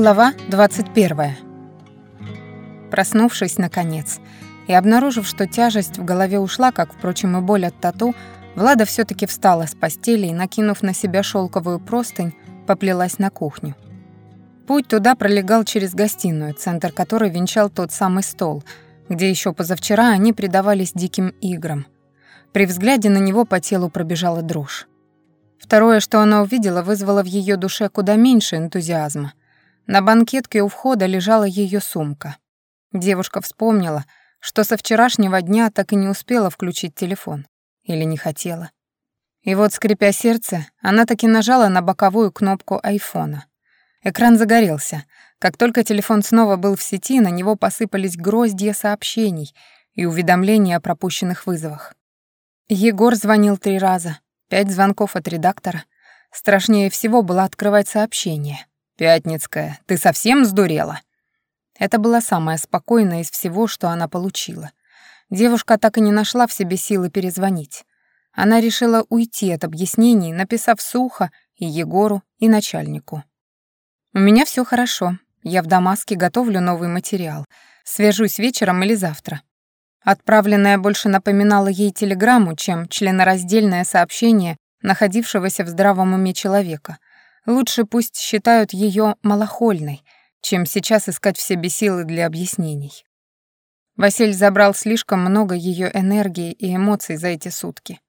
Глава 21. Проснувшись, наконец, и обнаружив, что тяжесть в голове ушла, как, впрочем, и боль от тату, Влада все таки встала с постели и, накинув на себя шелковую простынь, поплелась на кухню. Путь туда пролегал через гостиную, центр которой венчал тот самый стол, где еще позавчера они предавались диким играм. При взгляде на него по телу пробежала дрожь. Второе, что она увидела, вызвало в ее душе куда меньше энтузиазма. На банкетке у входа лежала ее сумка. Девушка вспомнила, что со вчерашнего дня так и не успела включить телефон. Или не хотела. И вот, скрипя сердце, она таки нажала на боковую кнопку айфона. Экран загорелся. Как только телефон снова был в сети, на него посыпались гроздья сообщений и уведомления о пропущенных вызовах. Егор звонил три раза, пять звонков от редактора. Страшнее всего было открывать сообщение. «Пятницкая, ты совсем сдурела?» Это было самое спокойное из всего, что она получила. Девушка так и не нашла в себе силы перезвонить. Она решила уйти от объяснений, написав сухо и Егору, и начальнику. «У меня все хорошо. Я в Дамаске готовлю новый материал. Свяжусь вечером или завтра». Отправленное больше напоминало ей телеграмму, чем членораздельное сообщение находившегося в здравом уме человека — Лучше пусть считают ее малохольной, чем сейчас искать в себе силы для объяснений. Василь забрал слишком много ее энергии и эмоций за эти сутки.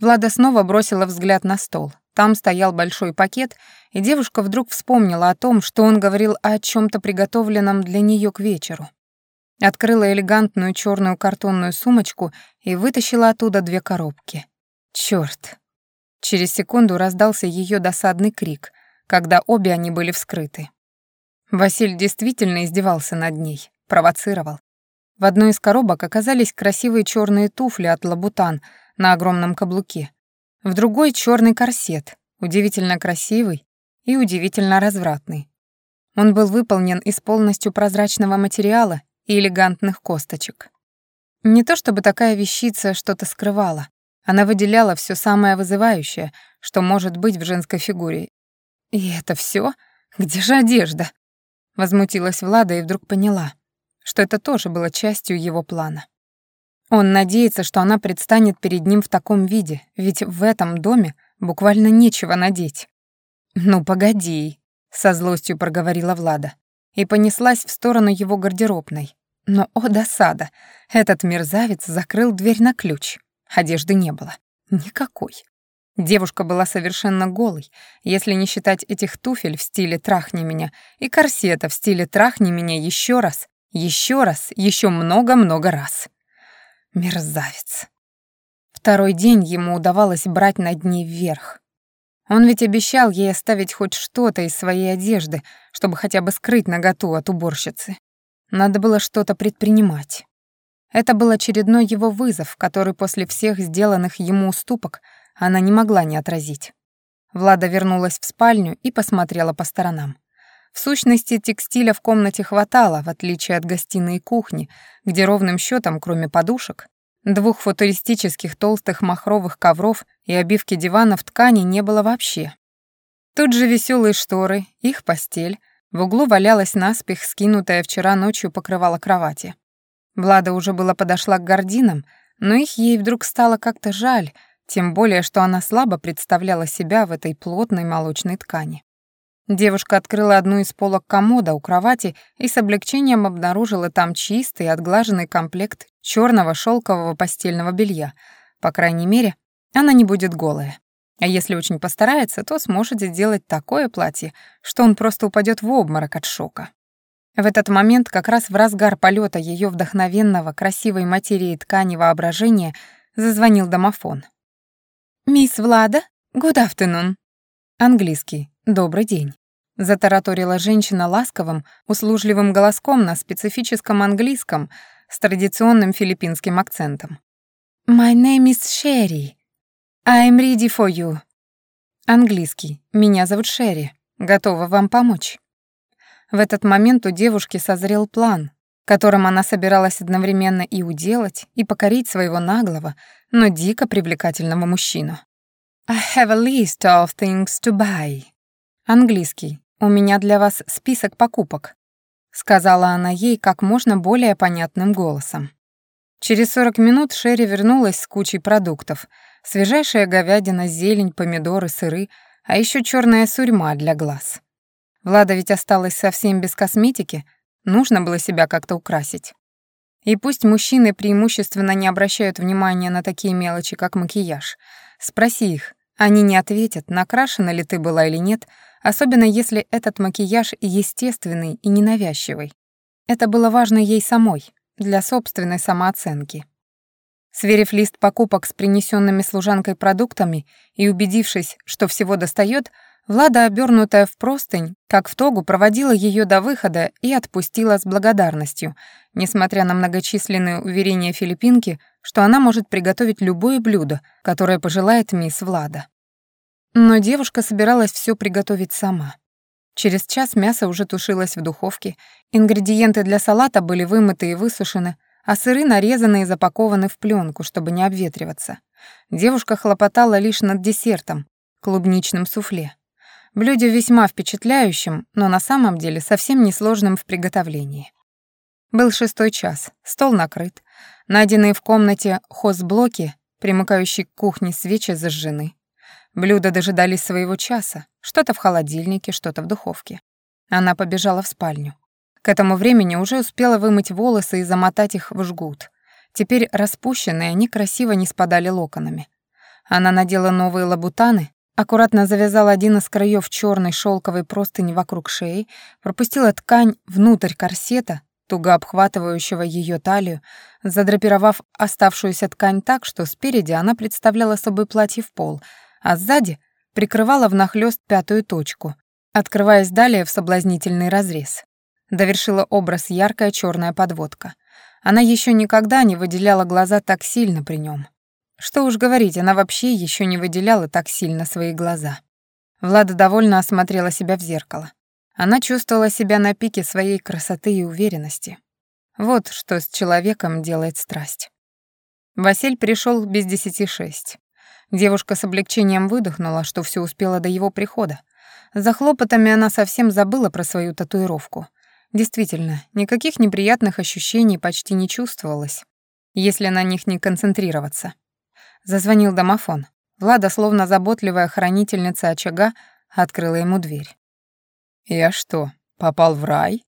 Влада снова бросила взгляд на стол. Там стоял большой пакет, и девушка вдруг вспомнила о том, что он говорил о чем то приготовленном для нее к вечеру. Открыла элегантную черную картонную сумочку и вытащила оттуда две коробки. Черт, Через секунду раздался ее досадный крик, когда обе они были вскрыты. Василь действительно издевался над ней, провоцировал. В одной из коробок оказались красивые черные туфли от Лабутан на огромном каблуке. В другой — черный корсет, удивительно красивый и удивительно развратный. Он был выполнен из полностью прозрачного материала и элегантных косточек. Не то чтобы такая вещица что-то скрывала, она выделяла все самое вызывающее, что может быть в женской фигуре. «И это все? Где же одежда?» Возмутилась Влада и вдруг поняла, что это тоже было частью его плана. Он надеется, что она предстанет перед ним в таком виде, ведь в этом доме буквально нечего надеть. «Ну, погоди», — со злостью проговорила Влада и понеслась в сторону его гардеробной. Но, о досада, этот мерзавец закрыл дверь на ключ. Одежды не было. Никакой. Девушка была совершенно голой, если не считать этих туфель в стиле «трахни меня» и корсета в стиле «трахни меня еще раз, еще раз, еще много-много раз». Мерзавец. Второй день ему удавалось брать над ней вверх. Он ведь обещал ей оставить хоть что-то из своей одежды, чтобы хотя бы скрыть наготу от уборщицы. Надо было что-то предпринимать. Это был очередной его вызов, который после всех сделанных ему уступок она не могла не отразить. Влада вернулась в спальню и посмотрела по сторонам. В сущности, текстиля в комнате хватало, в отличие от гостиной и кухни, где ровным счетом, кроме подушек, двух футуристических толстых махровых ковров и обивки диванов ткани не было вообще. Тут же веселые шторы, их постель, в углу валялась наспех скинутая вчера ночью покрывало кровати. Влада уже была подошла к гординам, но их ей вдруг стало как-то жаль, тем более, что она слабо представляла себя в этой плотной молочной ткани. Девушка открыла одну из полок комода у кровати и с облегчением обнаружила там чистый, отглаженный комплект черного шелкового постельного белья. По крайней мере, она не будет голая. А если очень постарается, то сможет сделать такое платье, что он просто упадет в обморок от шока. В этот момент, как раз в разгар полета ее вдохновенного, красивой материи ткани воображения, зазвонил домофон. «Мисс Влада, good afternoon». Английский «Добрый день». Затараторила женщина ласковым, услужливым голоском на специфическом английском с традиционным филиппинским акцентом. «My name is Sherry. I'm ready for you». Английский. «Меня зовут Шерри. Готова вам помочь». В этот момент у девушки созрел план, которым она собиралась одновременно и уделать, и покорить своего наглого, но дико привлекательного мужчину. «I have a list of things to buy». Английский. «У меня для вас список покупок», — сказала она ей как можно более понятным голосом. Через 40 минут Шерри вернулась с кучей продуктов. Свежайшая говядина, зелень, помидоры, сыры, а еще черная сурьма для глаз. Влада ведь осталась совсем без косметики, нужно было себя как-то украсить. И пусть мужчины преимущественно не обращают внимания на такие мелочи, как макияж. Спроси их, они не ответят, накрашена ли ты была или нет, особенно если этот макияж естественный и ненавязчивый. Это было важно ей самой, для собственной самооценки. Сверив лист покупок с принесенными служанкой продуктами и убедившись, что всего достает, Влада, обернутая в простынь, как в тогу, проводила ее до выхода и отпустила с благодарностью, несмотря на многочисленные уверения филиппинки, что она может приготовить любое блюдо, которое пожелает мисс Влада. Но девушка собиралась все приготовить сама. Через час мясо уже тушилось в духовке, ингредиенты для салата были вымыты и высушены, а сыры нарезаны и запакованы в пленку, чтобы не обветриваться. Девушка хлопотала лишь над десертом, клубничным суфле. Блюде весьма впечатляющим, но на самом деле совсем несложным в приготовлении. Был шестой час, стол накрыт, найденные в комнате хозблоки, примыкающие к кухне свечи зажжены. Блюда дожидались своего часа, что-то в холодильнике, что-то в духовке. Она побежала в спальню. К этому времени уже успела вымыть волосы и замотать их в жгут. Теперь распущенные, они красиво не спадали локонами. Она надела новые лабутаны, аккуратно завязала один из краев черной шелковой простыни вокруг шеи, пропустила ткань внутрь корсета, туго обхватывающего ее талию, задрапировав оставшуюся ткань так, что спереди она представляла собой платье в пол, а сзади прикрывала внахлёст пятую точку, открываясь далее в соблазнительный разрез. Довершила образ яркая черная подводка. Она еще никогда не выделяла глаза так сильно при нем. Что уж говорить, она вообще еще не выделяла так сильно свои глаза. Влада довольно осмотрела себя в зеркало. Она чувствовала себя на пике своей красоты и уверенности. Вот что с человеком делает страсть. Василь пришел без десяти шесть. Девушка с облегчением выдохнула, что все успела до его прихода. За хлопотами она совсем забыла про свою татуировку. Действительно, никаких неприятных ощущений почти не чувствовалось, если на них не концентрироваться. Зазвонил домофон. Влада, словно заботливая хранительница очага, открыла ему дверь. «Я что, попал в рай?»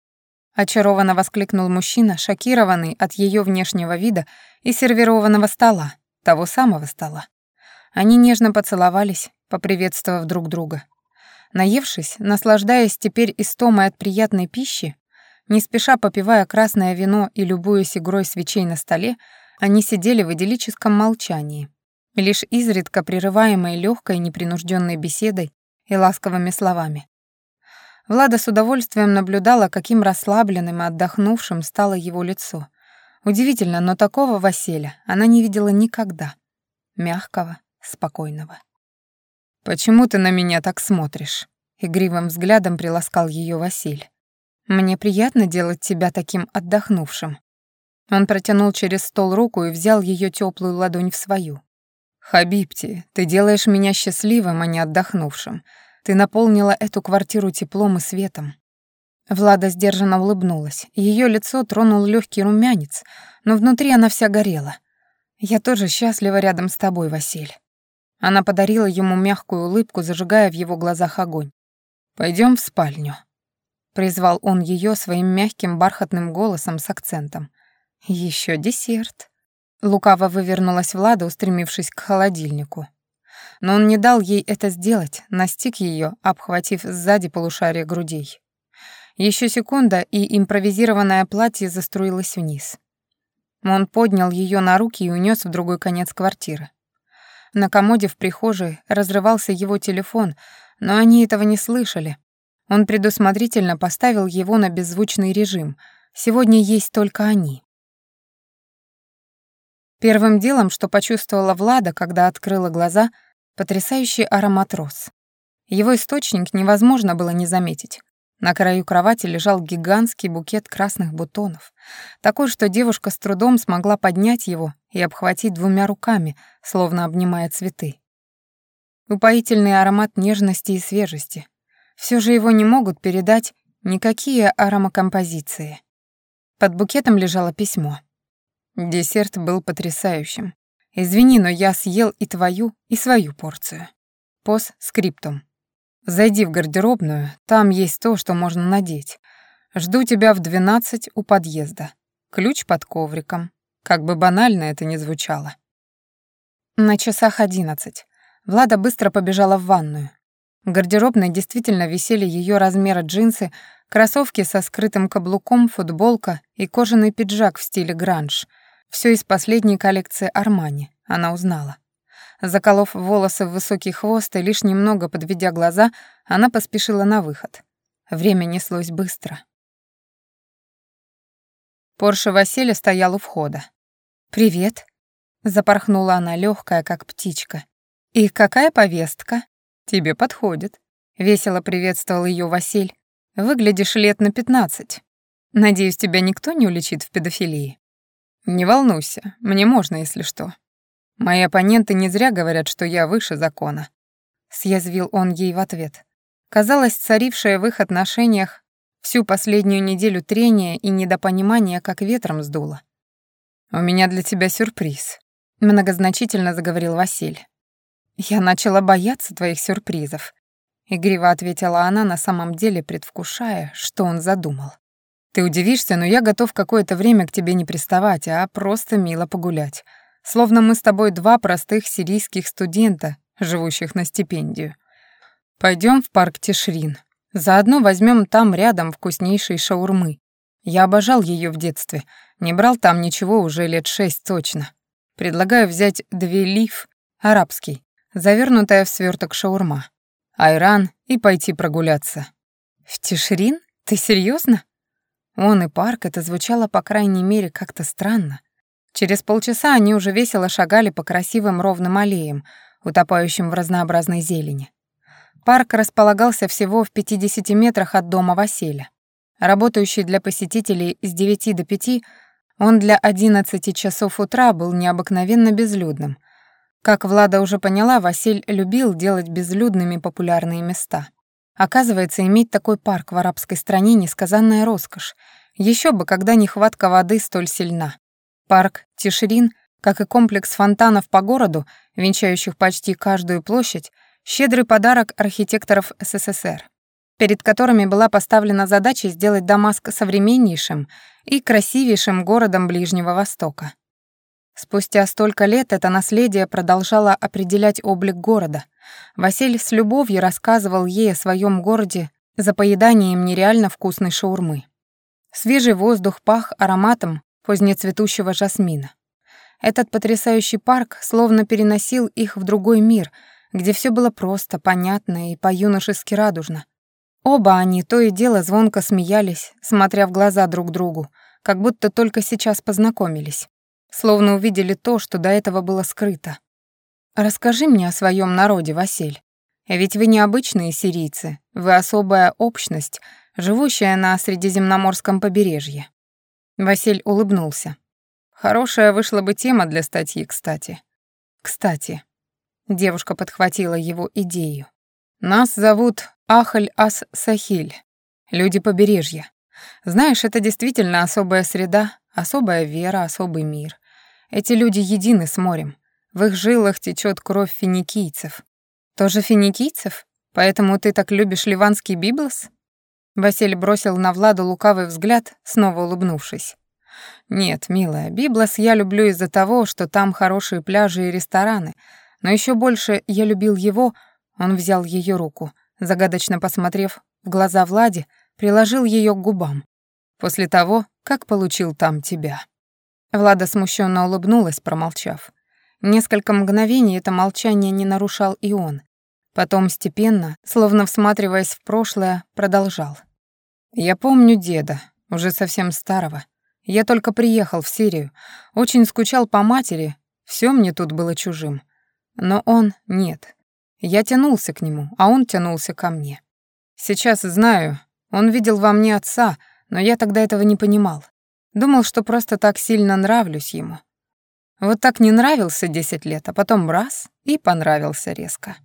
Очарованно воскликнул мужчина, шокированный от ее внешнего вида и сервированного стола, того самого стола. Они нежно поцеловались, поприветствовав друг друга. Наевшись, наслаждаясь теперь истомой от приятной пищи, не спеша попивая красное вино и любуясь игрой свечей на столе, они сидели в идиллическом молчании, лишь изредка прерываемой легкой непринужденной беседой и ласковыми словами. Влада с удовольствием наблюдала, каким расслабленным и отдохнувшим стало его лицо. Удивительно, но такого Василия она не видела никогда. Мягкого, спокойного. «Почему ты на меня так смотришь?» Игривым взглядом приласкал ее Василь. «Мне приятно делать тебя таким отдохнувшим». Он протянул через стол руку и взял ее теплую ладонь в свою. «Хабибти, ты делаешь меня счастливым, а не отдохнувшим. Ты наполнила эту квартиру теплом и светом». Влада сдержанно улыбнулась. Ее лицо тронул легкий румянец, но внутри она вся горела. «Я тоже счастлива рядом с тобой, Василь». Она подарила ему мягкую улыбку, зажигая в его глазах огонь. Пойдем в спальню», — призвал он ее своим мягким бархатным голосом с акцентом. Еще десерт», Лукаво вывернулась Влада, устремившись к холодильнику. Но он не дал ей это сделать, настиг ее, обхватив сзади полушарие грудей. Еще секунда, и импровизированное платье заструилось вниз. Он поднял ее на руки и унес в другой конец квартиры. На комоде в прихожей разрывался его телефон, но они этого не слышали. Он предусмотрительно поставил его на беззвучный режим. Сегодня есть только они. Первым делом, что почувствовала Влада, когда открыла глаза, потрясающий аромат роз. Его источник невозможно было не заметить. На краю кровати лежал гигантский букет красных бутонов, такой, что девушка с трудом смогла поднять его и обхватить двумя руками, словно обнимая цветы. Упоительный аромат нежности и свежести. Все же его не могут передать никакие аромакомпозиции. Под букетом лежало письмо. Десерт был потрясающим. Извини, но я съел и твою, и свою порцию. Пос скриптум. Зайди в гардеробную, там есть то, что можно надеть. Жду тебя в двенадцать у подъезда. Ключ под ковриком. Как бы банально это ни звучало. На часах одиннадцать. Влада быстро побежала в ванную. В гардеробной действительно висели ее размера джинсы, кроссовки со скрытым каблуком, футболка и кожаный пиджак в стиле гранж. Все из последней коллекции Армани, она узнала. Заколов волосы в высокий хвост и лишь немного подведя глаза, она поспешила на выход. Время неслось быстро. Порше Василия стоял у входа. «Привет», — запорхнула она легкая, как птичка. «И какая повестка?» «Тебе подходит», — весело приветствовал ее Василь. «Выглядишь лет на пятнадцать. Надеюсь, тебя никто не уличит в педофилии?» «Не волнуйся, мне можно, если что. Мои оппоненты не зря говорят, что я выше закона», — съязвил он ей в ответ. Казалось, царившее в их отношениях всю последнюю неделю трения и недопонимания как ветром сдуло. «У меня для тебя сюрприз», — многозначительно заговорил Василь. «Я начала бояться твоих сюрпризов», — игриво ответила она, на самом деле предвкушая, что он задумал. «Ты удивишься, но я готов какое-то время к тебе не приставать, а просто мило погулять. Словно мы с тобой два простых сирийских студента, живущих на стипендию. Пойдем в парк Тишрин. Заодно возьмем там рядом вкуснейшие шаурмы. Я обожал ее в детстве. Не брал там ничего уже лет шесть точно. Предлагаю взять две лиф, арабский, завернутая в сверток шаурма, айран и пойти прогуляться. В Тишрин? Ты серьезно? Он и парк, это звучало, по крайней мере, как-то странно. Через полчаса они уже весело шагали по красивым ровным аллеям, утопающим в разнообразной зелени. Парк располагался всего в 50 метрах от дома Василя. Работающий для посетителей с 9 до 5, он для 11 часов утра был необыкновенно безлюдным. Как Влада уже поняла, Василь любил делать безлюдными популярные места. Оказывается, иметь такой парк в арабской стране — несказанная роскошь. Еще бы, когда нехватка воды столь сильна. Парк Тишрин, как и комплекс фонтанов по городу, венчающих почти каждую площадь, щедрый подарок архитекторов СССР, перед которыми была поставлена задача сделать Дамаск современнейшим и красивейшим городом Ближнего Востока. Спустя столько лет это наследие продолжало определять облик города. Василь с любовью рассказывал ей о своем городе за поеданием нереально вкусной шаурмы. Свежий воздух пах ароматом позднецветущего жасмина. Этот потрясающий парк словно переносил их в другой мир, где все было просто, понятно и по-юношески радужно. Оба они то и дело звонко смеялись, смотря в глаза друг другу, как будто только сейчас познакомились, словно увидели то, что до этого было скрыто. «Расскажи мне о своем народе, Василь. Ведь вы не обычные сирийцы, вы особая общность, живущая на Средиземноморском побережье. Василь улыбнулся. Хорошая вышла бы тема для статьи, кстати. Кстати, девушка подхватила его идею. Нас зовут Ахаль-Ас-Сахиль, люди побережья. Знаешь, это действительно особая среда, особая вера, особый мир. Эти люди едины с морем. В их жилах течет кровь финикийцев. Тоже финикийцев? Поэтому ты так любишь ливанский библос? Василий бросил на Владу лукавый взгляд, снова улыбнувшись. «Нет, милая, Библос я люблю из-за того, что там хорошие пляжи и рестораны, но еще больше я любил его...» Он взял ее руку, загадочно посмотрев в глаза Влади, приложил ее к губам. «После того, как получил там тебя». Влада смущенно улыбнулась, промолчав. Несколько мгновений это молчание не нарушал и он. Потом степенно, словно всматриваясь в прошлое, продолжал. «Я помню деда, уже совсем старого. Я только приехал в Сирию, очень скучал по матери, все мне тут было чужим. Но он нет. Я тянулся к нему, а он тянулся ко мне. Сейчас знаю, он видел во мне отца, но я тогда этого не понимал. Думал, что просто так сильно нравлюсь ему. Вот так не нравился десять лет, а потом раз — и понравился резко.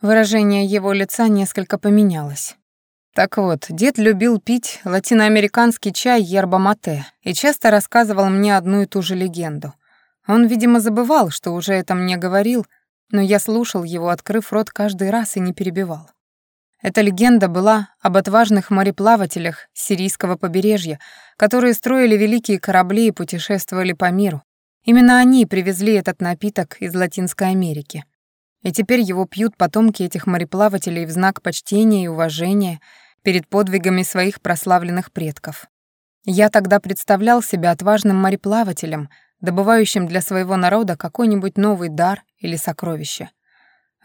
Выражение его лица несколько поменялось. Так вот, дед любил пить латиноамериканский чай yerba-mate и часто рассказывал мне одну и ту же легенду. Он, видимо, забывал, что уже это мне говорил, но я слушал его, открыв рот каждый раз и не перебивал. Эта легенда была об отважных мореплавателях сирийского побережья, которые строили великие корабли и путешествовали по миру. Именно они привезли этот напиток из Латинской Америки. И теперь его пьют потомки этих мореплавателей в знак почтения и уважения перед подвигами своих прославленных предков. Я тогда представлял себя отважным мореплавателем, добывающим для своего народа какой-нибудь новый дар или сокровище.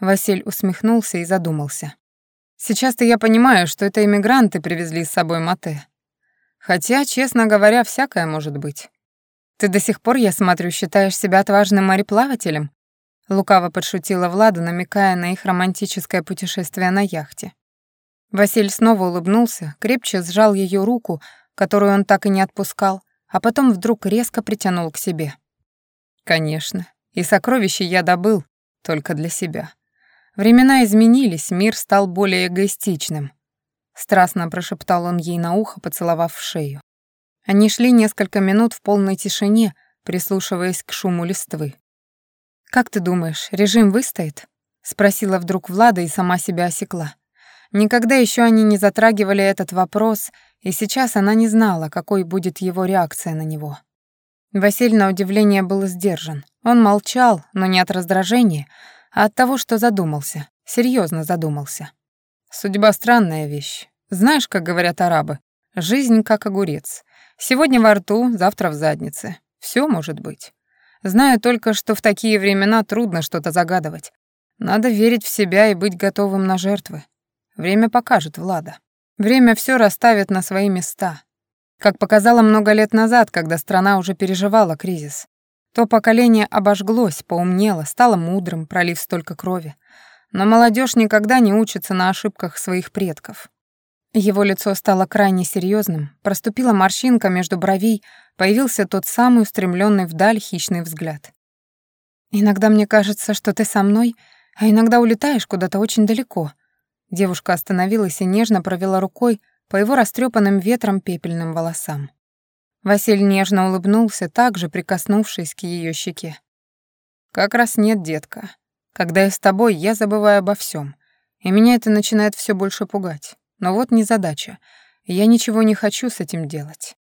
Василь усмехнулся и задумался. Сейчас-то я понимаю, что это иммигранты привезли с собой мате. Хотя, честно говоря, всякое может быть. Ты до сих пор, я смотрю, считаешь себя отважным мореплавателем? Лукаво подшутила Влада, намекая на их романтическое путешествие на яхте. Василь снова улыбнулся, крепче сжал ее руку, которую он так и не отпускал, а потом вдруг резко притянул к себе. «Конечно, и сокровища я добыл только для себя. Времена изменились, мир стал более эгоистичным. Страстно прошептал он ей на ухо, поцеловав в шею. Они шли несколько минут в полной тишине, прислушиваясь к шуму листвы. «Как ты думаешь, режим выстоит?» — спросила вдруг Влада и сама себя осекла. Никогда еще они не затрагивали этот вопрос, и сейчас она не знала, какой будет его реакция на него. Василь, на удивление, был сдержан. Он молчал, но не от раздражения, а от того, что задумался, серьезно задумался. Судьба странная вещь. Знаешь, как говорят арабы, жизнь как огурец. Сегодня во рту, завтра в заднице. Все может быть. Знаю только, что в такие времена трудно что-то загадывать. Надо верить в себя и быть готовым на жертвы. Время покажет, Влада. Время все расставит на свои места. Как показало много лет назад, когда страна уже переживала кризис. То поколение обожглось, поумнело, стало мудрым, пролив столько крови. Но молодежь никогда не учится на ошибках своих предков. Его лицо стало крайне серьезным, проступила морщинка между бровей, появился тот самый устремленный вдаль хищный взгляд. «Иногда мне кажется, что ты со мной, а иногда улетаешь куда-то очень далеко». Девушка остановилась и нежно провела рукой по его растрепанным ветром пепельным волосам. Василь нежно улыбнулся, также прикоснувшись к ее щеке. «Как раз нет, детка. Когда я с тобой, я забываю обо всем, и меня это начинает все больше пугать. Но вот незадача. Я ничего не хочу с этим делать.